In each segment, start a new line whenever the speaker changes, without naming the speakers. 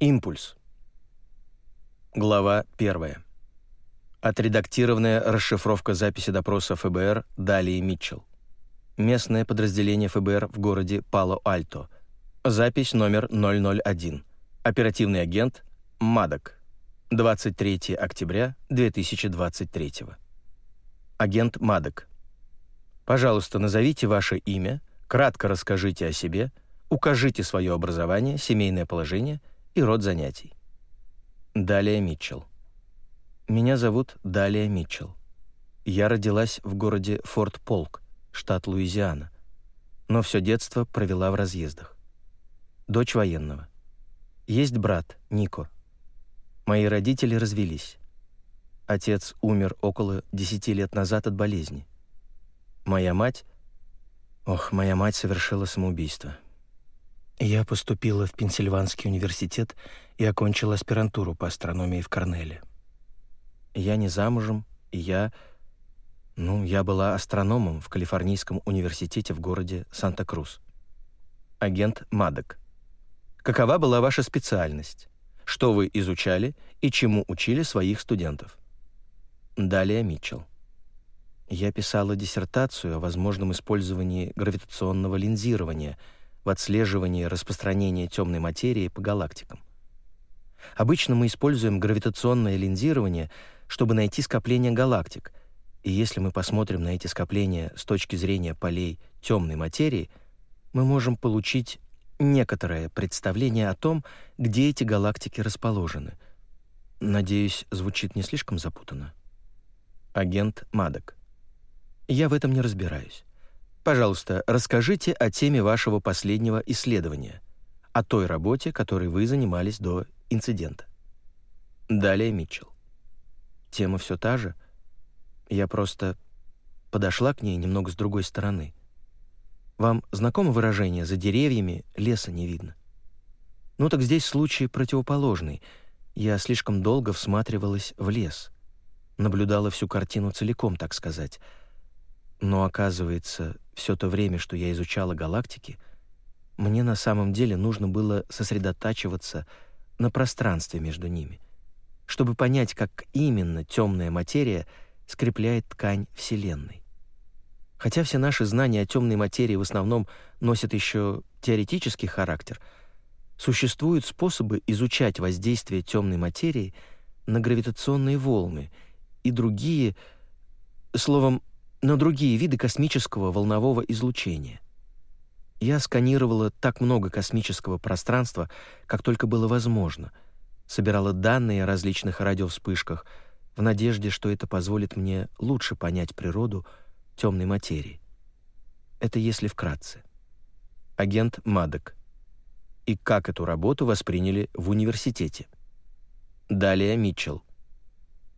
Импульс. Глава 1. Отредактированная расшифровка записи допроса ФБР Далии Митчелл. Местное подразделение ФБР в городе Пало-Альто. Запись номер 001. Оперативный агент Мадок. 23 октября 2023. Агент Мадок. Пожалуйста, назовите ваше имя, кратко расскажите о себе, укажите свое образование, семейное положение и род занятий. Далия Митчелл. Меня зовут Далия Митчелл. Я родилась в городе Форт Полк, штат Луизиана, но все детство провела в разъездах. Дочь военного. Есть брат, Нико. Мои родители развелись. Отец умер около 10 лет назад от болезни. Моя мать... Ох, моя мать совершила самоубийство. Я поступила в Пенсильванский университет и окончила аспирантуру по астрономии в Корнеле. Я не замужем, и я... Ну, я была астрономом в Калифорнийском университете в городе Санта-Крус. Агент Мадок. Какова была ваша специальность? Что вы изучали и чему учили своих студентов? Далее Митчелл. Я писала диссертацию о возможном использовании гравитационного линзирования в отслеживании распространения темной материи по галактикам. Обычно мы используем гравитационное линзирование, чтобы найти скопления галактик, и если мы посмотрим на эти скопления с точки зрения полей темной материи, мы можем получить некоторое представление о том, где эти галактики расположены. Надеюсь, звучит не слишком запутанно. Агент Мадок. Я в этом не разбираюсь. Пожалуйста, расскажите о теме вашего последнего исследования, о той работе, которой вы занимались до инцидента. Далее Митчелл. Тема все та же — я просто подошла к ней немного с другой стороны. Вам знакомо выражение «за деревьями леса не видно»? Ну так здесь случай противоположный. Я слишком долго всматривалась в лес. Наблюдала всю картину целиком, так сказать. Но оказывается, все то время, что я изучала галактики, мне на самом деле нужно было сосредотачиваться на пространстве между ними, чтобы понять, как именно темная материя — скрепляет ткань Вселенной. Хотя все наши знания о темной материи в основном носят еще теоретический характер, существуют способы изучать воздействие темной материи на гравитационные волны и другие, словом, на другие виды космического волнового излучения. Я сканировала так много космического пространства, как только было возможно, собирала данные о различных радиовспышках — в надежде, что это позволит мне лучше понять природу темной материи. Это если вкратце. Агент Мадок. И как эту работу восприняли в университете. Далее Митчелл.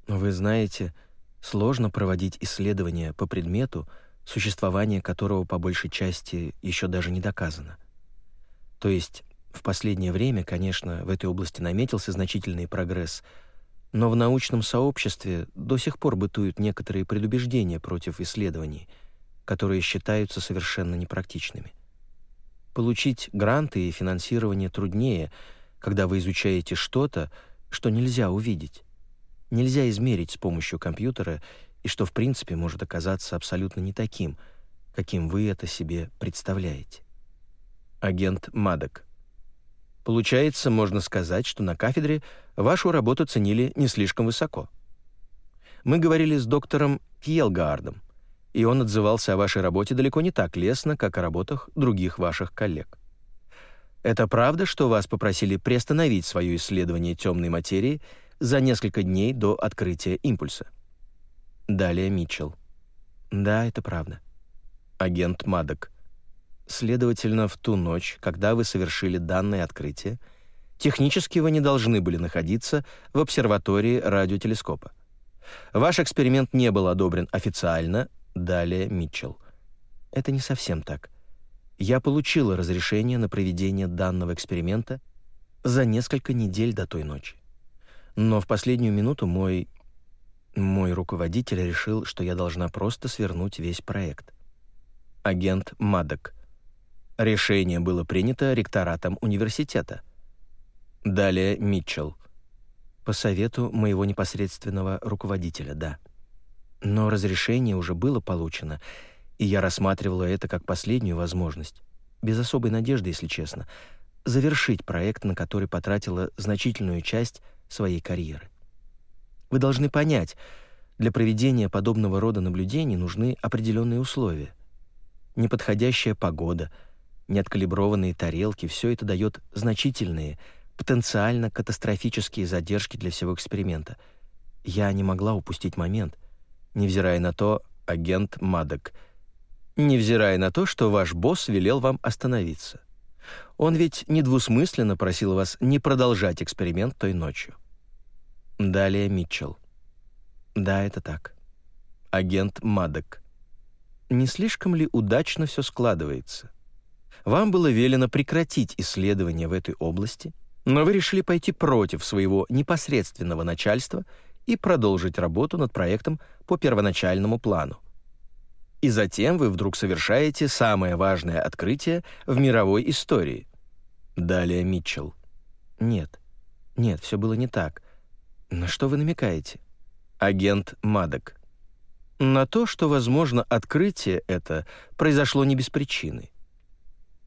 Вы знаете, сложно проводить исследования по предмету, существование которого по большей части еще даже не доказано. То есть в последнее время, конечно, в этой области наметился значительный прогресс – но в научном сообществе до сих пор бытуют некоторые предубеждения против исследований, которые считаются совершенно непрактичными. Получить гранты и финансирование труднее, когда вы изучаете что-то, что нельзя увидеть. Нельзя измерить с помощью компьютера и что в принципе может оказаться абсолютно не таким, каким вы это себе представляете. Агент Мадок Получается, можно сказать, что на кафедре вашу работу ценили не слишком высоко. Мы говорили с доктором Кьелгаардом, и он отзывался о вашей работе далеко не так лестно, как о работах других ваших коллег. Это правда, что вас попросили приостановить свое исследование темной материи за несколько дней до открытия импульса? Далее Митчелл. Да, это правда. Агент Мадок. Следовательно, в ту ночь, когда вы совершили данное открытие, технически вы не должны были находиться в обсерватории радиотелескопа. Ваш эксперимент не был одобрен официально, далее Митчелл. Это не совсем так. Я получила разрешение на проведение данного эксперимента за несколько недель до той ночи. Но в последнюю минуту мой мой руководитель решил, что я должна просто свернуть весь проект. Агент Мадок. Решение было принято ректоратом университета. Далее Митчелл. По совету моего непосредственного руководителя, да. Но разрешение уже было получено, и я рассматривала это как последнюю возможность, без особой надежды, если честно, завершить проект, на который потратила значительную часть своей карьеры. Вы должны понять, для проведения подобного рода наблюдений нужны определенные условия. Неподходящая погода, неоткалиброванные тарелки — все это дает значительные, потенциально катастрофические задержки для всего эксперимента. Я не могла упустить момент, невзирая на то, агент Мадок, невзирая на то, что ваш босс велел вам остановиться. Он ведь недвусмысленно просил вас не продолжать эксперимент той ночью. Далее Митчелл. Да, это так. Агент Мадок. Не слишком ли удачно все складывается? Вам было велено прекратить исследования в этой области, но вы решили пойти против своего непосредственного начальства и продолжить работу над проектом по первоначальному плану. И затем вы вдруг совершаете самое важное открытие в мировой истории. Далее Митчелл. Нет, нет, все было не так. На что вы намекаете? агент Мадок. На то, что, возможно, открытие это произошло не без причины.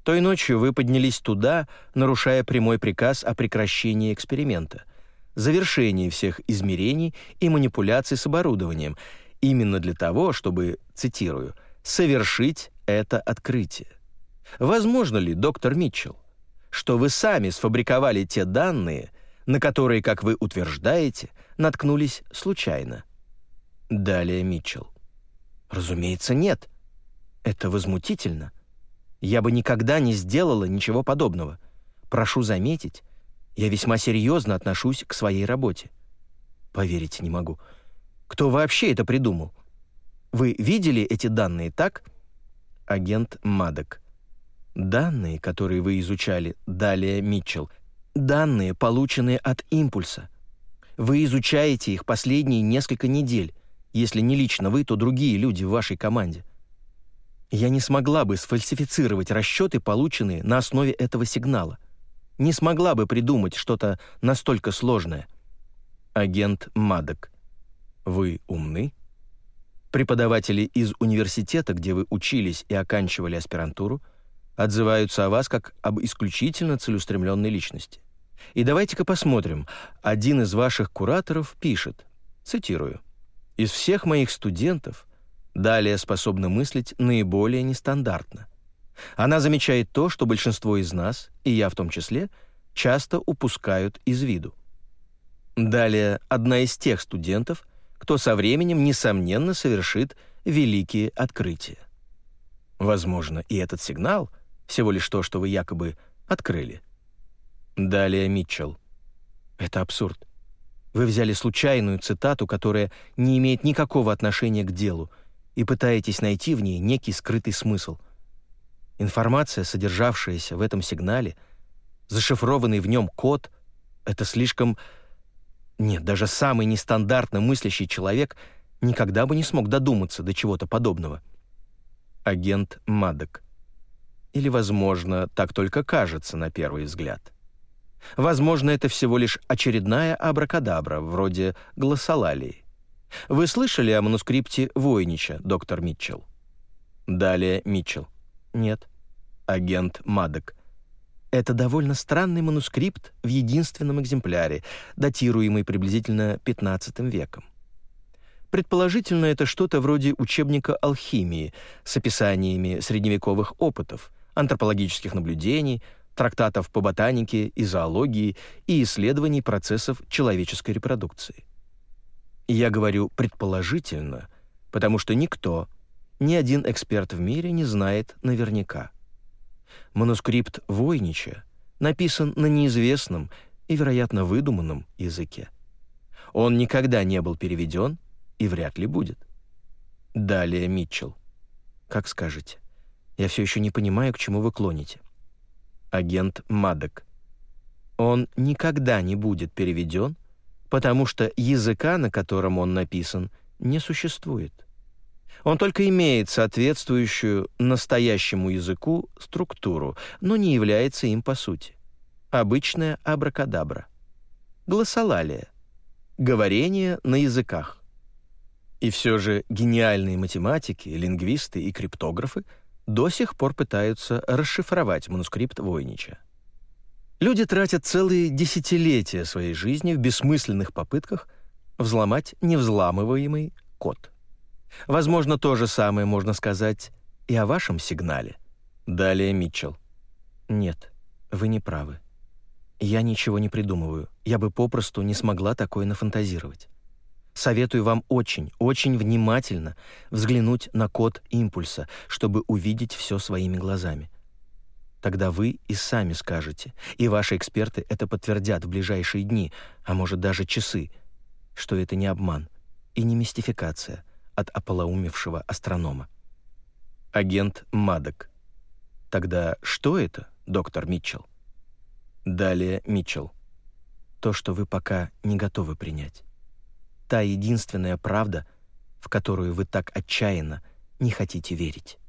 Той ночью вы поднялись туда, нарушая прямой приказ о прекращении эксперимента, завершении всех измерений и манипуляций с оборудованием, именно для того, чтобы, цитирую, «совершить это открытие». Возможно ли, доктор Митчелл, что вы сами сфабриковали те данные, на которые, как вы утверждаете, наткнулись случайно. Далее Митчелл. Разумеется, нет. Это возмутительно. Я бы никогда не сделала ничего подобного. Прошу заметить, я весьма серьезно отношусь к своей работе. Поверить не могу. Кто вообще это придумал? Вы видели эти данные, так? Агент Мадок. Данные, которые вы изучали, далее Митчелл, Данные, полученные от импульса. Вы изучаете их последние несколько недель. Если не лично вы, то другие люди в вашей команде. Я не смогла бы сфальсифицировать расчеты, полученные на основе этого сигнала. Не смогла бы придумать что-то настолько сложное. Агент Мадок. Вы умны? Преподаватели из университета, где вы учились и оканчивали аспирантуру, отзываются о вас как об исключительно целеустремленной личности. И давайте-ка посмотрим. Один из ваших кураторов пишет, цитирую, «Из всех моих студентов далее способна мыслить наиболее нестандартно. Она замечает то, что большинство из нас, и я в том числе, часто упускают из виду. Далее одна из тех студентов, кто со временем, несомненно, совершит великие открытия. Возможно, и этот сигнал — всего лишь то, что вы якобы открыли — Далее Митчелл. Это абсурд. Вы взяли случайную цитату, которая не имеет никакого отношения к делу, и пытаетесь найти в ней некий скрытый смысл. Информация, содержавшаяся в этом сигнале, зашифрованный в нем код — это слишком... Нет, даже самый нестандартно мыслящий человек никогда бы не смог додуматься до чего-то подобного. Агент Мадок. Или, возможно, так только кажется на первый взгляд. Возможно, это всего лишь очередная абракадабра, вроде глоссолалии. Вы слышали о манускрипте Войнича, доктор Митчелл? Далее Митчелл. Нет. Агент Мадок. Это довольно странный манускрипт в единственном экземпляре, датируемый приблизительно XV веком. Предположительно, это что-то вроде учебника алхимии с описаниями средневековых опытов, антропологических наблюдений, трактатов по ботанике и зоологии и исследований процессов человеческой репродукции. Я говорю «предположительно», потому что никто, ни один эксперт в мире не знает наверняка. Манускрипт Войнича написан на неизвестном и, вероятно, выдуманном языке. Он никогда не был переведен и вряд ли будет. Далее Митчелл. Как скажете. Я все еще не понимаю, к чему вы клоните агент Мадок. Он никогда не будет переведен, потому что языка, на котором он написан, не существует. Он только имеет соответствующую настоящему языку структуру, но не является им по сути. Обычная абракадабра. Глоссолалия. Говорение на языках. И все же гениальные математики, лингвисты и криптографы до сих пор пытаются расшифровать манускрипт Войнича. Люди тратят целые десятилетия своей жизни в бессмысленных попытках взломать невзламываемый код. Возможно, то же самое можно сказать и о вашем сигнале. Далее Митчелл. Нет, вы не правы. Я ничего не придумываю. Я бы попросту не смогла такое нафантазировать. Советую вам очень, очень внимательно взглянуть на код импульса, чтобы увидеть все своими глазами. Тогда вы и сами скажете, и ваши эксперты это подтвердят в ближайшие дни, а может даже часы, что это не обман и не мистификация от ополоумевшего астронома. Агент Мадок. Тогда что это, доктор Митчелл? Далее Митчелл. То, что вы пока не готовы принять. Та единственная правда, в которую вы так отчаянно не хотите верить.